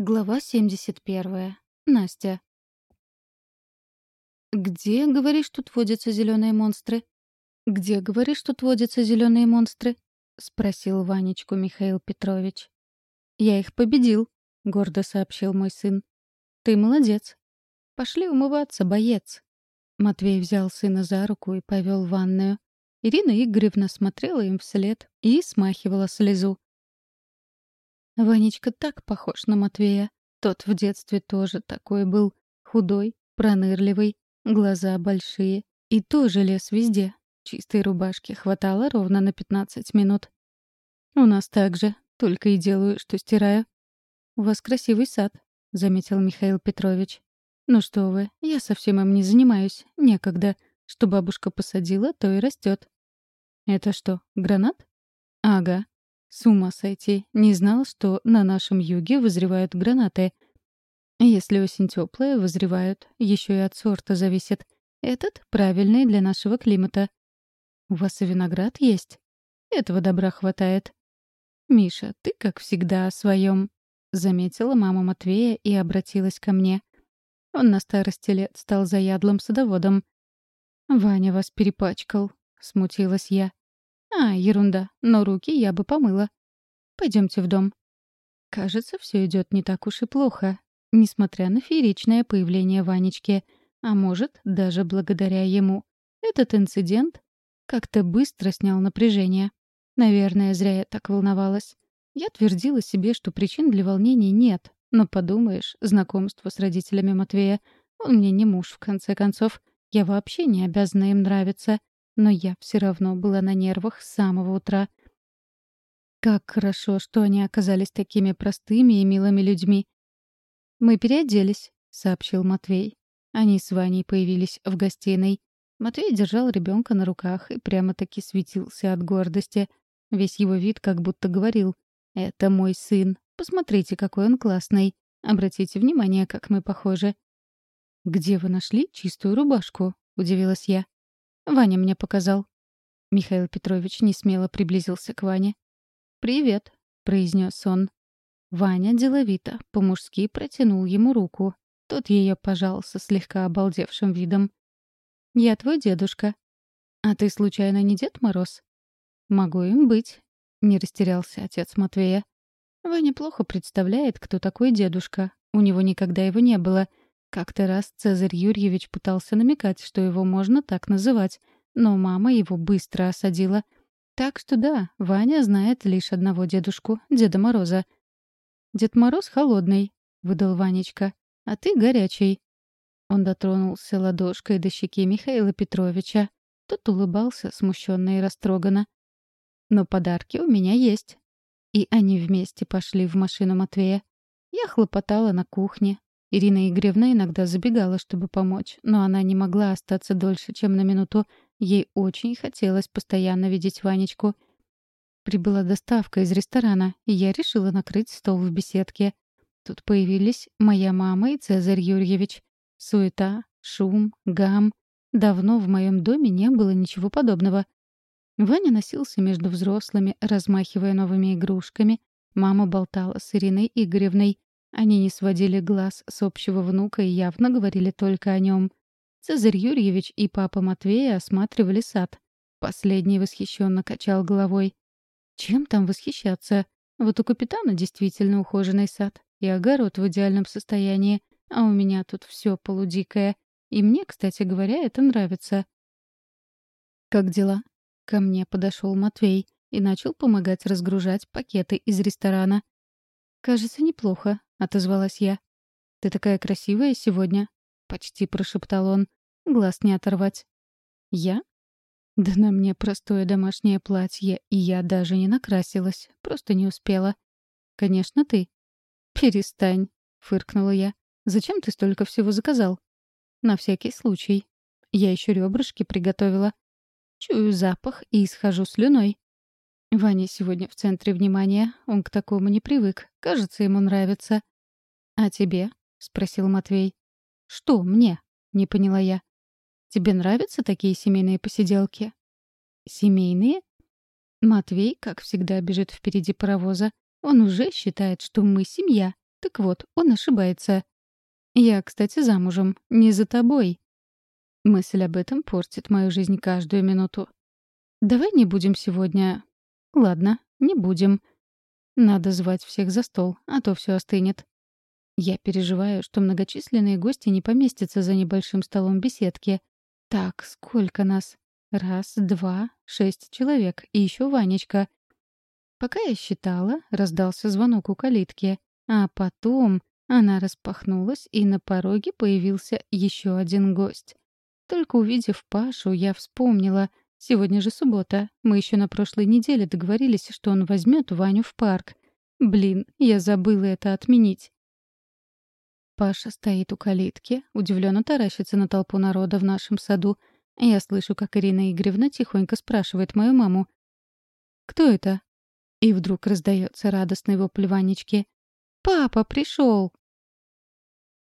Глава 71. Настя. «Где, говоришь, тут водятся зеленые монстры?» «Где, говоришь, тут водятся зеленые монстры?» — спросил Ванечку Михаил Петрович. «Я их победил», — гордо сообщил мой сын. «Ты молодец. Пошли умываться, боец». Матвей взял сына за руку и повел в ванную. Ирина Игоревна смотрела им вслед и смахивала слезу. Ванечка так похож на Матвея. Тот в детстве тоже такой был. Худой, пронырливый, глаза большие. И тоже лез везде. Чистой рубашки хватало ровно на 15 минут. «У нас так же. Только и делаю, что стираю». «У вас красивый сад», — заметил Михаил Петрович. «Ну что вы, я совсем им не занимаюсь. Некогда. Что бабушка посадила, то и растет. «Это что, гранат?» «Ага. С ума сойти. Не знал, что на нашем юге вызревают гранаты. Если осень теплая, вызревают. Еще и от сорта зависит. Этот правильный для нашего климата. У вас и виноград есть? Этого добра хватает. Миша, ты, как всегда, о своем, заметила мама Матвея и обратилась ко мне. Он на старости лет стал заядлым садоводом. «Ваня вас перепачкал», — смутилась я. А, ерунда, но руки я бы помыла. Пойдемте в дом. Кажется, все идет не так уж и плохо, несмотря на фееричное появление Ванечки, а может, даже благодаря ему. Этот инцидент как-то быстро снял напряжение. Наверное, зря я так волновалась. Я твердила себе, что причин для волнений нет. Но подумаешь, знакомство с родителями Матвея. Он мне не муж, в конце концов. Я вообще не обязана им нравиться но я все равно была на нервах с самого утра. Как хорошо, что они оказались такими простыми и милыми людьми. «Мы переоделись», — сообщил Матвей. Они с Ваней появились в гостиной. Матвей держал ребенка на руках и прямо-таки светился от гордости. Весь его вид как будто говорил «Это мой сын. Посмотрите, какой он классный. Обратите внимание, как мы похожи». «Где вы нашли чистую рубашку?» — удивилась я. Ваня мне показал. Михаил Петрович несмело приблизился к Ване. «Привет», — произнес он. Ваня деловито, по-мужски протянул ему руку. Тот ее пожал со слегка обалдевшим видом. «Я твой дедушка». «А ты, случайно, не Дед Мороз?» «Могу им быть», — не растерялся отец Матвея. Ваня плохо представляет, кто такой дедушка. У него никогда его не было, как-то раз Цезарь Юрьевич пытался намекать, что его можно так называть, но мама его быстро осадила. Так что да, Ваня знает лишь одного дедушку, Деда Мороза. «Дед Мороз холодный», — выдал Ванечка, — «а ты горячий». Он дотронулся ладошкой до щеки Михаила Петровича. Тот улыбался, смущенно и растроганно. «Но подарки у меня есть». И они вместе пошли в машину Матвея. Я хлопотала на кухне, Ирина Игоревна иногда забегала, чтобы помочь, но она не могла остаться дольше, чем на минуту. Ей очень хотелось постоянно видеть Ванечку. Прибыла доставка из ресторана, и я решила накрыть стол в беседке. Тут появились моя мама и Цезарь Юрьевич. Суета, шум, гам. Давно в моем доме не было ничего подобного. Ваня носился между взрослыми, размахивая новыми игрушками. Мама болтала с Ириной Игоревной. Они не сводили глаз с общего внука и явно говорили только о нем. Цезарь Юрьевич и папа Матвея осматривали сад. Последний восхищенно качал головой. Чем там восхищаться? Вот у капитана действительно ухоженный сад и огород в идеальном состоянии, а у меня тут все полудикое. И мне, кстати говоря, это нравится. «Как дела?» Ко мне подошел Матвей и начал помогать разгружать пакеты из ресторана. «Кажется, неплохо», — отозвалась я. «Ты такая красивая сегодня», — почти прошептал он. «Глаз не оторвать». «Я?» «Да на мне простое домашнее платье, и я даже не накрасилась, просто не успела». «Конечно, ты». «Перестань», — фыркнула я. «Зачем ты столько всего заказал?» «На всякий случай. Я еще ребрышки приготовила. Чую запах и исхожу слюной. Ваня сегодня в центре внимания. Он к такому не привык. Кажется, ему нравится. «А тебе?» — спросил Матвей. «Что мне?» — не поняла я. «Тебе нравятся такие семейные посиделки?» «Семейные?» Матвей, как всегда, бежит впереди паровоза. Он уже считает, что мы семья. Так вот, он ошибается. Я, кстати, замужем. Не за тобой. Мысль об этом портит мою жизнь каждую минуту. Давай не будем сегодня... Ладно, не будем. Надо звать всех за стол, а то все остынет. Я переживаю, что многочисленные гости не поместятся за небольшим столом беседки. Так, сколько нас? Раз, два, шесть человек, и еще Ванечка. Пока я считала, раздался звонок у калитки, а потом она распахнулась, и на пороге появился еще один гость. Только увидев Пашу, я вспомнила. Сегодня же суббота. Мы еще на прошлой неделе договорились, что он возьмет Ваню в парк. Блин, я забыла это отменить. Паша стоит у калитки, удивленно таращится на толпу народа в нашем саду. Я слышу, как Ирина Игоревна тихонько спрашивает мою маму. «Кто это?» И вдруг раздается радостный вопль Ванечки. «Папа пришел!»